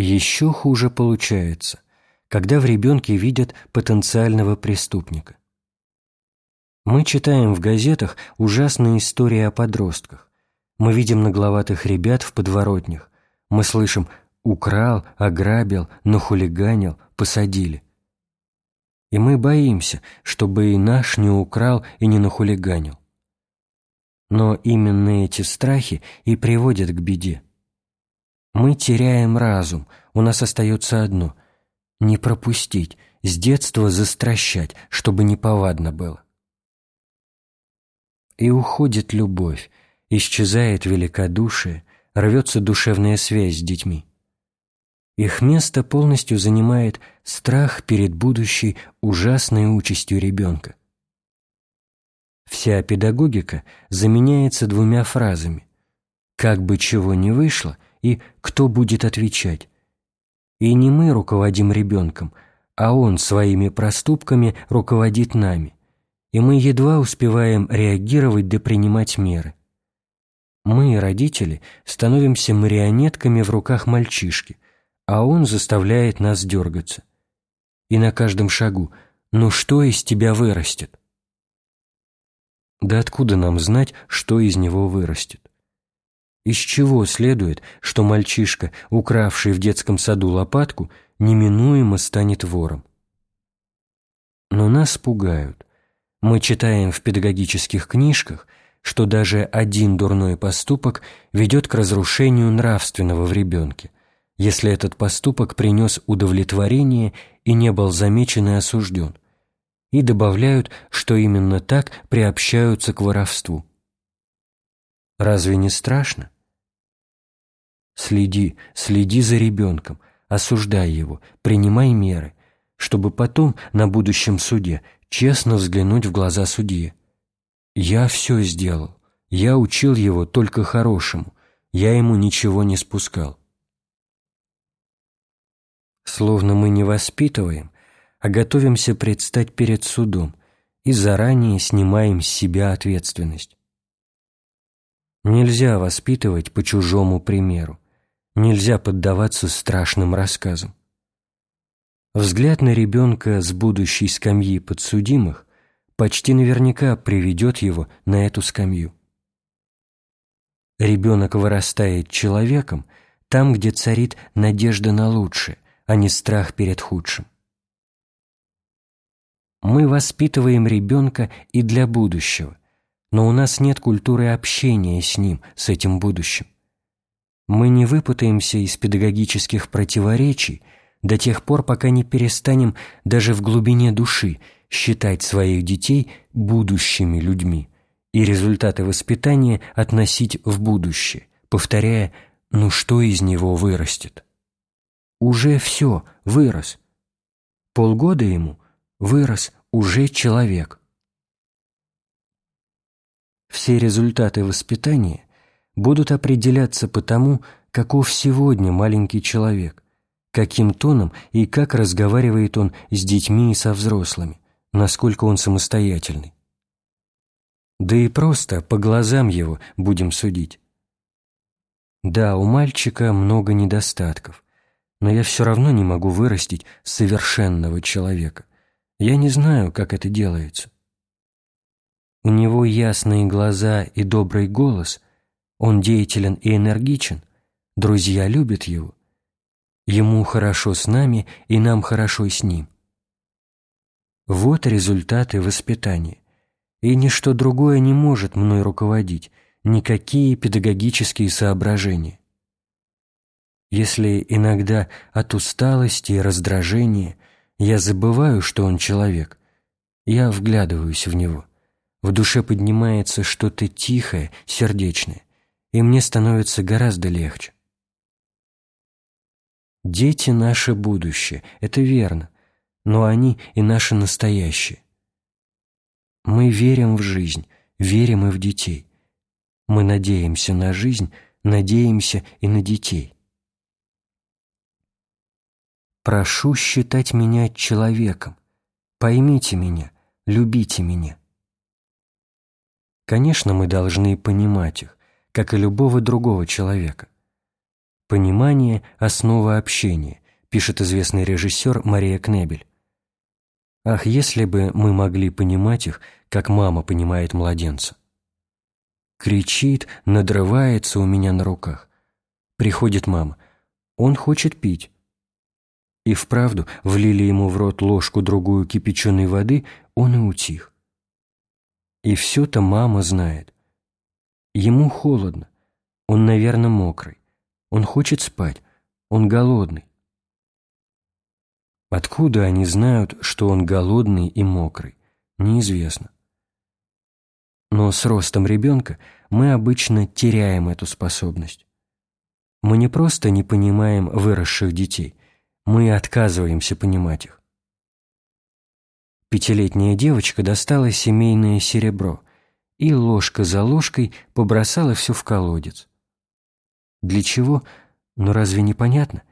Еще хуже получается, когда в ребенке видят потенциального преступника. Мы читаем в газетах ужасные истории о подростках. Мы видим нагловатых ребят в подворотнях. Мы слышим «украл», «ограбил», «нахулиганил», «посадили». И мы боимся, чтобы и наш не украл и не нахулиганил. Но именно эти страхи и приводят к беде. Мы теряем разум, у нас остается одно – не пропустить, с детства застращать, чтобы неповадно было. И уходит любовь, исчезает великодушие, рвется душевная связь с детьми. Их место полностью занимает страх перед будущей ужасной участью ребенка. Вся педагогика заменяется двумя фразами «как бы чего ни вышло» и «кто будет отвечать». И не мы руководим ребенком, а он своими проступками руководит нами и мы едва успеваем реагировать да принимать меры. Мы, родители, становимся марионетками в руках мальчишки, а он заставляет нас дергаться. И на каждом шагу «ну что из тебя вырастет?» Да откуда нам знать, что из него вырастет? Из чего следует, что мальчишка, укравший в детском саду лопатку, неминуемо станет вором? Но нас пугают. Мы читаем в педагогических книжках, что даже один дурной поступок ведет к разрушению нравственного в ребенке, если этот поступок принес удовлетворение и не был замечен и осужден, и добавляют, что именно так приобщаются к воровству. Разве не страшно? Следи, следи за ребенком, осуждай его, принимай меры, чтобы потом на будущем суде честно взглянуть в глаза судьи. «Я все сделал. Я учил его только хорошему. Я ему ничего не спускал». Словно мы не воспитываем, а готовимся предстать перед судом и заранее снимаем с себя ответственность. Нельзя воспитывать по чужому примеру. Нельзя поддаваться страшным рассказам. Взгляд на ребенка с будущей скамьи подсудимых почти наверняка приведет его на эту скамью. Ребенок вырастает человеком там, где царит надежда на лучшее, а не страх перед худшим. Мы воспитываем ребенка и для будущего, но у нас нет культуры общения с ним, с этим будущим. Мы не выпутаемся из педагогических противоречий – до тех пор, пока не перестанем даже в глубине души считать своих детей будущими людьми и результаты воспитания относить в будущее, повторяя «ну что из него вырастет?» Уже все, вырос. Полгода ему вырос уже человек. Все результаты воспитания будут определяться по тому, каков сегодня маленький человек, каким тоном и как разговаривает он с детьми и со взрослыми, насколько он самостоятельный. Да и просто по глазам его будем судить. Да, у мальчика много недостатков, но я все равно не могу вырастить совершенного человека. Я не знаю, как это делается. У него ясные глаза и добрый голос, он деятелен и энергичен, друзья любят его, Ему хорошо с нами, и нам хорошо с ним. Вот результаты воспитания. И ничто другое не может мной руководить, никакие педагогические соображения. Если иногда от усталости и раздражения я забываю, что он человек, я вглядываюсь в него. В душе поднимается что-то тихое, сердечное, и мне становится гораздо легче. Дети – наше будущее, это верно, но они и наше настоящее. Мы верим в жизнь, верим и в детей. Мы надеемся на жизнь, надеемся и на детей. Прошу считать меня человеком. Поймите меня, любите меня. Конечно, мы должны понимать их, как и любого другого человека. Понимание – основа общения, пишет известный режиссер Мария Кнебель. Ах, если бы мы могли понимать их, как мама понимает младенца. Кричит, надрывается у меня на руках. Приходит мама. Он хочет пить. И вправду влили ему в рот ложку-другую кипяченой воды, он и утих. И все-то мама знает. Ему холодно. Он, наверное, мокрый. Он хочет спать. Он голодный. Откуда они знают, что он голодный и мокрый? Неизвестно. Но с ростом ребенка мы обычно теряем эту способность. Мы не просто не понимаем выросших детей, мы отказываемся понимать их. Пятилетняя девочка достала семейное серебро и ложка за ложкой побросала все в колодец. Для чего? Ну разве не понятно?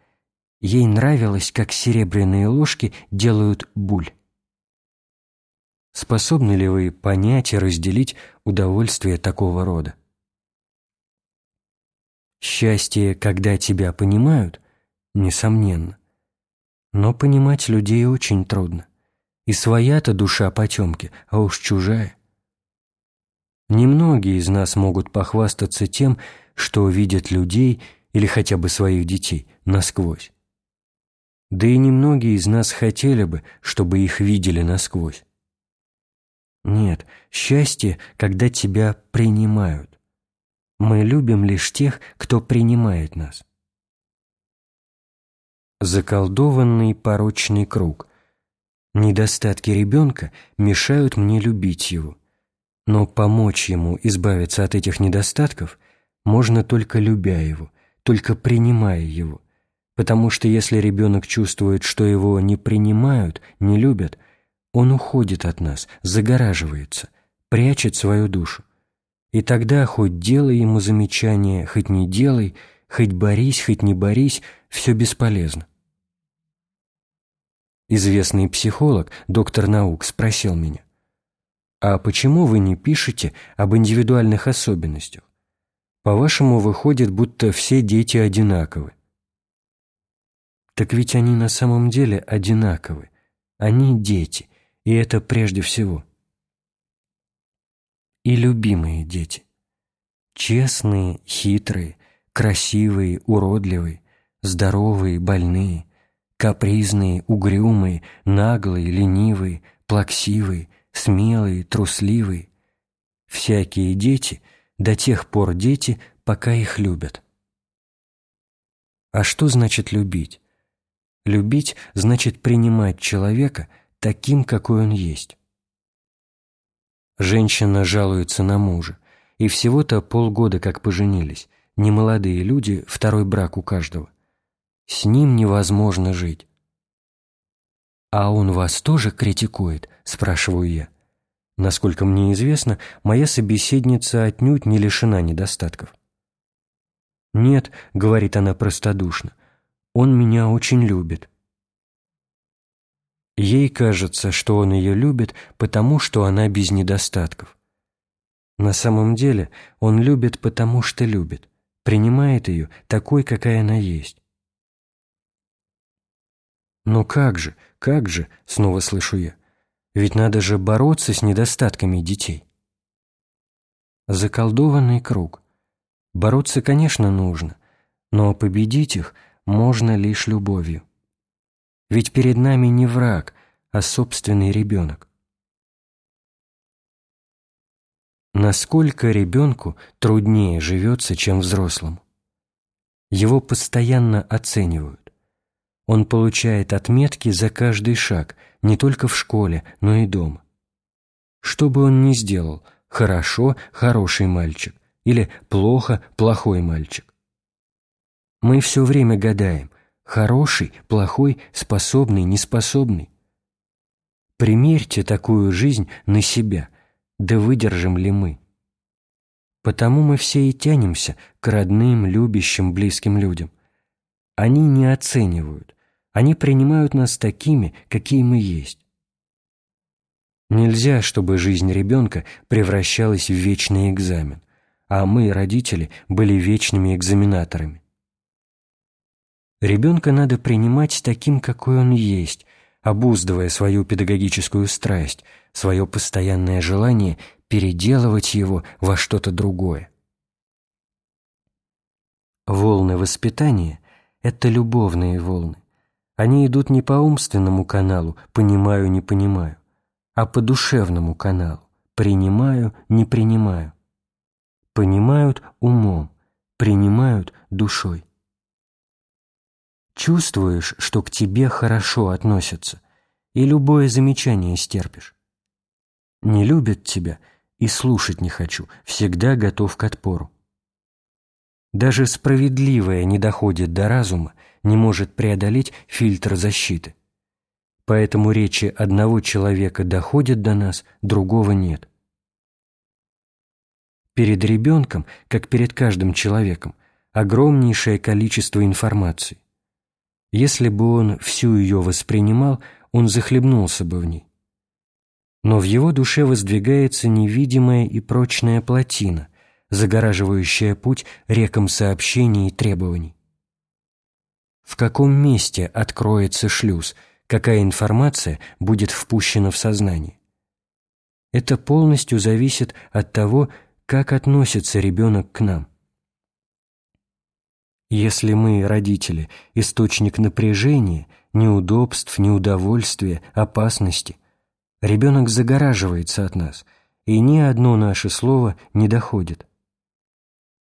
Ей нравилось, как серебряные ложки делают буль. Способны ли вы понять и разделить удовольствие такого рода? Счастье, когда тебя понимают, несомненно. Но понимать людей очень трудно. И своя-то душа потемки, а уж чужая. Немногие из нас могут похвастаться тем, что видят людей или хотя бы своих детей насквозь. Да и немногие из нас хотели бы, чтобы их видели насквозь. Нет, счастье, когда тебя принимают. Мы любим лишь тех, кто принимает нас. Заколдованный порочный круг. Недостатки ребенка мешают мне любить его. Но помочь ему избавиться от этих недостатков можно только любя его, только принимая его. Потому что если ребенок чувствует, что его не принимают, не любят, он уходит от нас, загораживается, прячет свою душу. И тогда хоть делай ему замечание, хоть не делай, хоть борись, хоть не борись, все бесполезно. Известный психолог, доктор наук, спросил меня, «А почему вы не пишете об индивидуальных особенностях? По-вашему, выходит, будто все дети одинаковы. Так ведь они на самом деле одинаковы. Они дети, и это прежде всего. И любимые дети. Честные, хитрые, красивые, уродливые, здоровые, больные, капризные, угрюмые, наглые, ленивые, плаксивые, смелые, трусливые. Всякие дети, до тех пор дети, пока их любят. А что значит любить? Любить значит принимать человека таким, какой он есть. Женщина жалуется на мужа, и всего-то полгода как поженились, немолодые люди, второй брак у каждого. С ним невозможно жить. «А он вас тоже критикует?» – спрашиваю я. Насколько мне известно, моя собеседница отнюдь не лишена недостатков. «Нет», — говорит она простодушно, — он меня очень любит. Ей кажется, что он ее любит, потому что она без недостатков. На самом деле он любит, потому что любит, принимает ее такой, какая она есть. «Но как же, как же?» — снова слышу я. «Ведь надо же бороться с недостатками детей». Заколдованный круг. Бороться, конечно, нужно, но победить их — можно лишь любовью. Ведь перед нами не враг, а собственный ребенок. Насколько ребенку труднее живется, чем взрослому? Его постоянно оценивают. Он получает отметки за каждый шаг, не только в школе, но и дома. Что бы он ни сделал, хорошо – хороший мальчик, или плохо – плохой мальчик. Мы все время гадаем, хороший, плохой, способный, неспособный. Примерьте такую жизнь на себя, да выдержим ли мы. Потому мы все и тянемся к родным, любящим, близким людям. Они не оценивают, они принимают нас такими, какие мы есть. Нельзя, чтобы жизнь ребенка превращалась в вечный экзамен, а мы, родители, были вечными экзаменаторами. Ребенка надо принимать таким, какой он есть, обуздывая свою педагогическую страсть, свое постоянное желание переделывать его во что-то другое. Волны воспитания – это любовные волны. Они идут не по умственному каналу «понимаю, не понимаю», а по душевному каналу «принимаю, не принимаю». Понимают умом, принимают душой. Чувствуешь, что к тебе хорошо относятся, и любое замечание стерпишь. Не любят тебя и слушать не хочу, всегда готов к отпору. Даже справедливое не доходит до разума, не может преодолеть фильтр защиты. Поэтому речи одного человека доходят до нас, другого нет. Перед ребенком, как перед каждым человеком, огромнейшее количество информации. Если бы он всю ее воспринимал, он захлебнулся бы в ней. Но в его душе воздвигается невидимая и прочная плотина, загораживающая путь рекам сообщений и требований. В каком месте откроется шлюз, какая информация будет впущена в сознание? Это полностью зависит от того, как относится ребенок к нам. Если мы, родители, источник напряжения, неудобств, неудовольствия, опасности, ребенок загораживается от нас, и ни одно наше слово не доходит.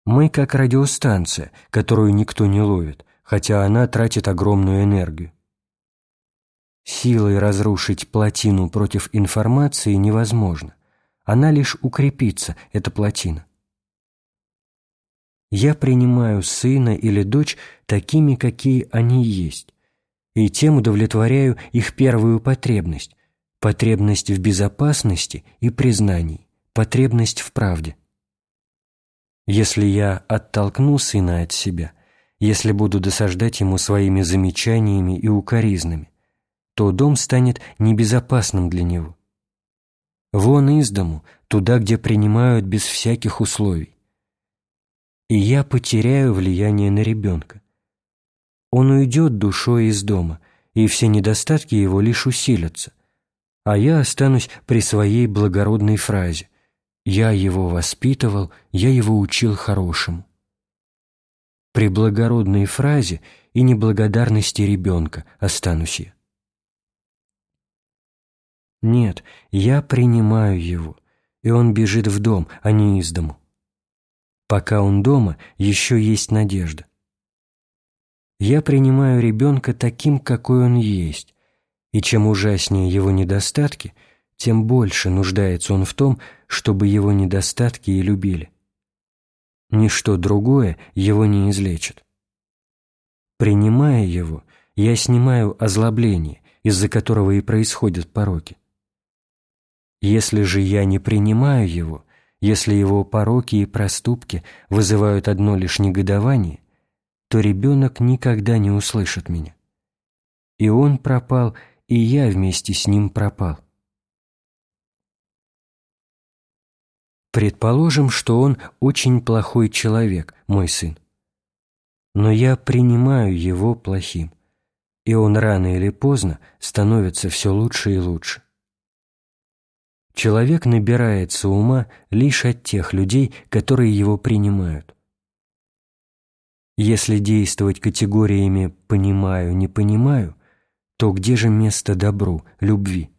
Мы как радиостанция, которую никто не ловит, хотя она тратит огромную энергию. Силой разрушить плотину против информации невозможно. Она лишь укрепится, эта плотина. Я принимаю сына или дочь такими, какие они есть, и тем удовлетворяю их первую потребность – потребность в безопасности и признании, потребность в правде. Если я оттолкну сына от себя, если буду досаждать ему своими замечаниями и укоризнами, то дом станет небезопасным для него. Вон из дому, туда, где принимают без всяких условий. И я потеряю влияние на ребенка. Он уйдет душой из дома, и все недостатки его лишь усилятся, а я останусь при своей благородной фразе «Я его воспитывал, я его учил хорошему». При благородной фразе и неблагодарности ребенка останусь я. Нет, я принимаю его, и он бежит в дом, а не из дому. Пока он дома, еще есть надежда. Я принимаю ребенка таким, какой он есть, и чем ужаснее его недостатки, тем больше нуждается он в том, чтобы его недостатки и любили. Ничто другое его не излечит. Принимая его, я снимаю озлобление, из-за которого и происходят пороки. Если же я не принимаю его, если его пороки и проступки вызывают одно лишь негодование, то ребенок никогда не услышит меня. И он пропал, и я вместе с ним пропал. Предположим, что он очень плохой человек, мой сын. Но я принимаю его плохим, и он рано или поздно становится все лучше и лучше. Человек набирается ума лишь от тех людей, которые его принимают. Если действовать категориями «понимаю», «не понимаю», то где же место добру, любви?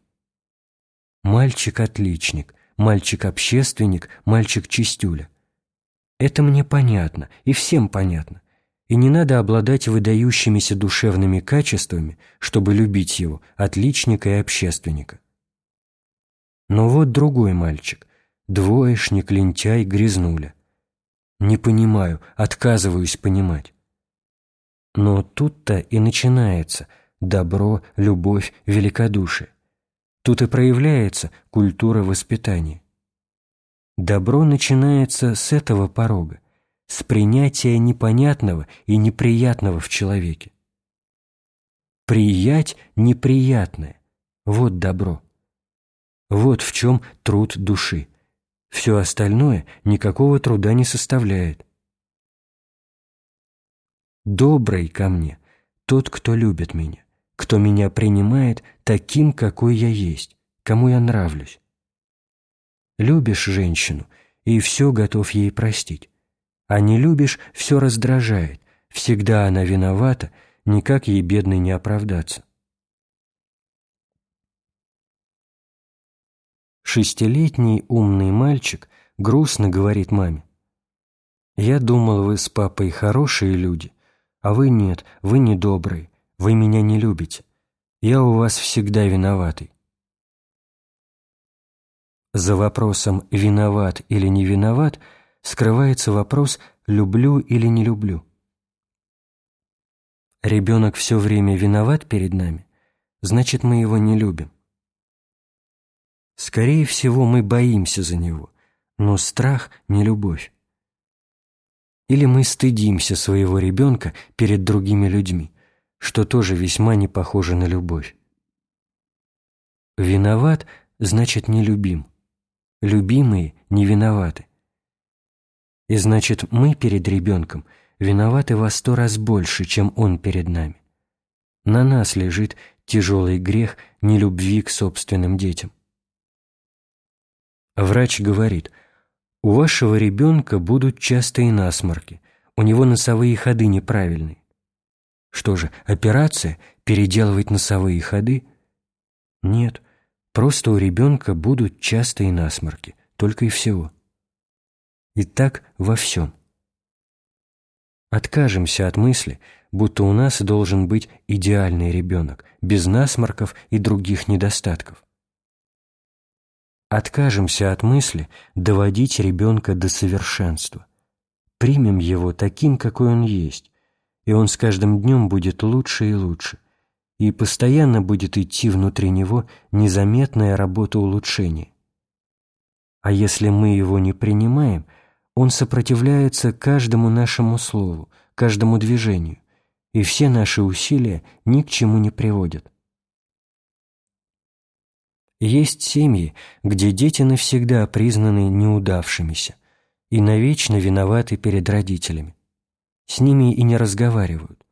Мальчик-отличник, мальчик-общественник, мальчик-чистюля. Это мне понятно, и всем понятно. И не надо обладать выдающимися душевными качествами, чтобы любить его, отличника и общественника. Но вот другой мальчик, двоечник, лентяй, грязнуля. Не понимаю, отказываюсь понимать. Но тут-то и начинается добро, любовь, великодушие. Тут и проявляется культура воспитания. Добро начинается с этого порога, с принятия непонятного и неприятного в человеке. Приять неприятное – вот добро. Вот в чем труд души. Все остальное никакого труда не составляет. Добрый ко мне, тот, кто любит меня, кто меня принимает таким, какой я есть, кому я нравлюсь. Любишь женщину, и все готов ей простить. А не любишь, все раздражает, всегда она виновата, никак ей бедной не оправдаться. Шестилетний умный мальчик грустно говорит маме. «Я думал, вы с папой хорошие люди, а вы нет, вы недобрые, вы меня не любите. Я у вас всегда виноватый». За вопросом «виноват или не виноват» скрывается вопрос «люблю или не люблю». Ребенок все время виноват перед нами, значит, мы его не любим. Скорее всего, мы боимся за него, но страх – не любовь. Или мы стыдимся своего ребенка перед другими людьми, что тоже весьма не похоже на любовь. Виноват – значит не любим. Любимые не виноваты. И значит, мы перед ребенком виноваты во сто раз больше, чем он перед нами. На нас лежит тяжелый грех нелюбви к собственным детям. Врач говорит, у вашего ребенка будут частые насморки, у него носовые ходы неправильные. Что же, операция – переделывать носовые ходы? Нет, просто у ребенка будут частые насморки, только и всего. И так во всем. Откажемся от мысли, будто у нас должен быть идеальный ребенок, без насморков и других недостатков. Откажемся от мысли доводить ребенка до совершенства. Примем его таким, какой он есть, и он с каждым днем будет лучше и лучше, и постоянно будет идти внутри него незаметная работа улучшения. А если мы его не принимаем, он сопротивляется каждому нашему слову, каждому движению, и все наши усилия ни к чему не приводят. Есть семьи, где дети навсегда признаны неудавшимися и навечно виноваты перед родителями. С ними и не разговаривают.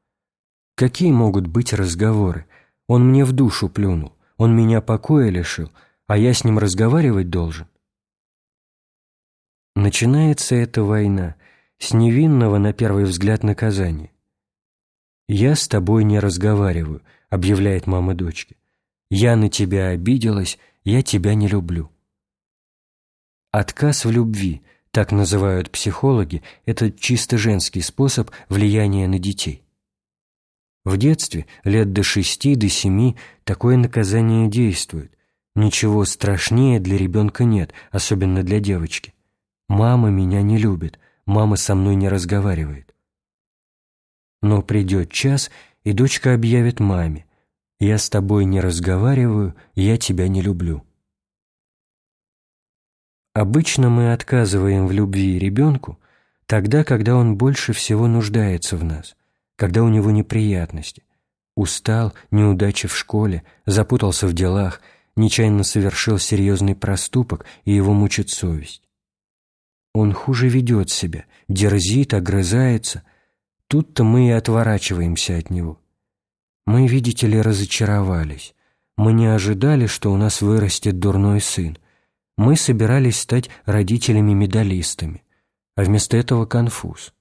Какие могут быть разговоры? Он мне в душу плюнул, он меня покоя лишил, а я с ним разговаривать должен. Начинается эта война с невинного на первый взгляд наказания. «Я с тобой не разговариваю», — объявляет мама дочке. «Я на тебя обиделась, я тебя не люблю». Отказ в любви, так называют психологи, это чисто женский способ влияния на детей. В детстве, лет до шести, до семи, такое наказание действует. Ничего страшнее для ребенка нет, особенно для девочки. Мама меня не любит, мама со мной не разговаривает. Но придет час, и дочка объявит маме, «Я с тобой не разговариваю, я тебя не люблю». Обычно мы отказываем в любви ребенку тогда, когда он больше всего нуждается в нас, когда у него неприятности. Устал, неудачи в школе, запутался в делах, нечаянно совершил серьезный проступок, и его мучит совесть. Он хуже ведет себя, дерзит, огрызается. Тут-то мы и отворачиваемся от него. Мы, видите ли, разочаровались. Мы не ожидали, что у нас вырастет дурной сын. Мы собирались стать родителями-медалистами, а вместо этого конфуз.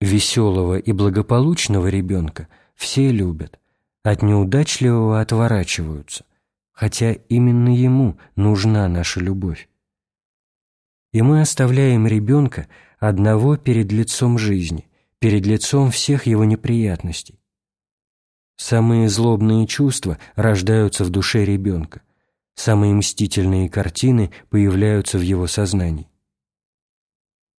Веселого и благополучного ребенка все любят, от неудачливого отворачиваются, хотя именно ему нужна наша любовь. И мы оставляем ребенка одного перед лицом жизни, перед лицом всех его неприятностей, Самые злобные чувства рождаются в душе ребенка, самые мстительные картины появляются в его сознании.